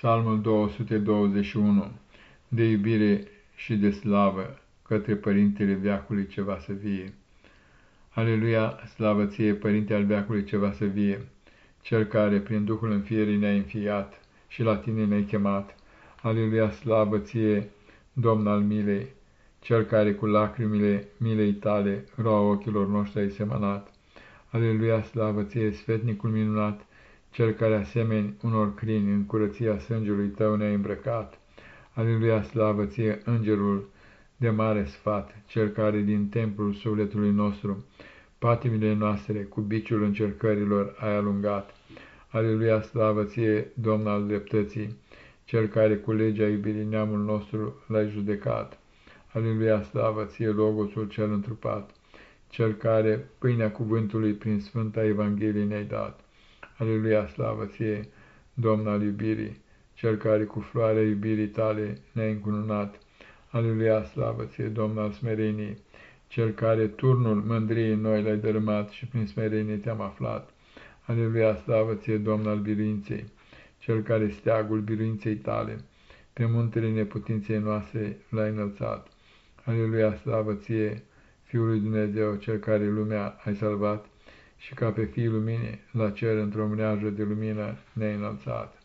Psalmul 221 De iubire și de slavă către Părintele Veacului ceva să vie. Aleluia, slavă ție, Părinte al Veacului ceva să vie, Cel care prin Duhul înfierii ne-a înfiat și la tine ne-ai chemat. Aleluia, slavă ție, Domn al milei, Cel care cu lacrimile milei tale roa ochilor noștri ai semănat. Aleluia, slavă ție, sfetnicul minunat, cel care asemeni unor crini în curăția sângelui tău ne-a îmbrăcat. Aleluia, slavă ție, îngerul de mare sfat, cel care din templul sufletului nostru patimile noastre cu biciul încercărilor ai alungat. Aleluia, slavă ție, Domn al dreptății, cel care cu legea iubirii neamul nostru l-ai judecat. Aleluia, slavă ție, Logosul cel întrupat, cel care pâinea cuvântului prin Sfânta Evanghelie ne-ai dat. Aleluia, slavă ție, Domn al iubirii, cel care cu floarea iubirii tale ne-a încununat. Aleluia, slavă ție, Domn al smereniei, cel care turnul mândriei noi l-ai dărâmat și prin smerenie te-am aflat. Aleluia, slavă ție, Domn al biruinței, cel care steagul biruinței tale, pe muntele neputinței noastre l-ai înălțat. Aleluia, slavă ție, Fiul lui Dumnezeu, cel care lumea ai salvat, și ca pe fiii luminii, la cer într-o mreajă de lumină ne-ai înălțat.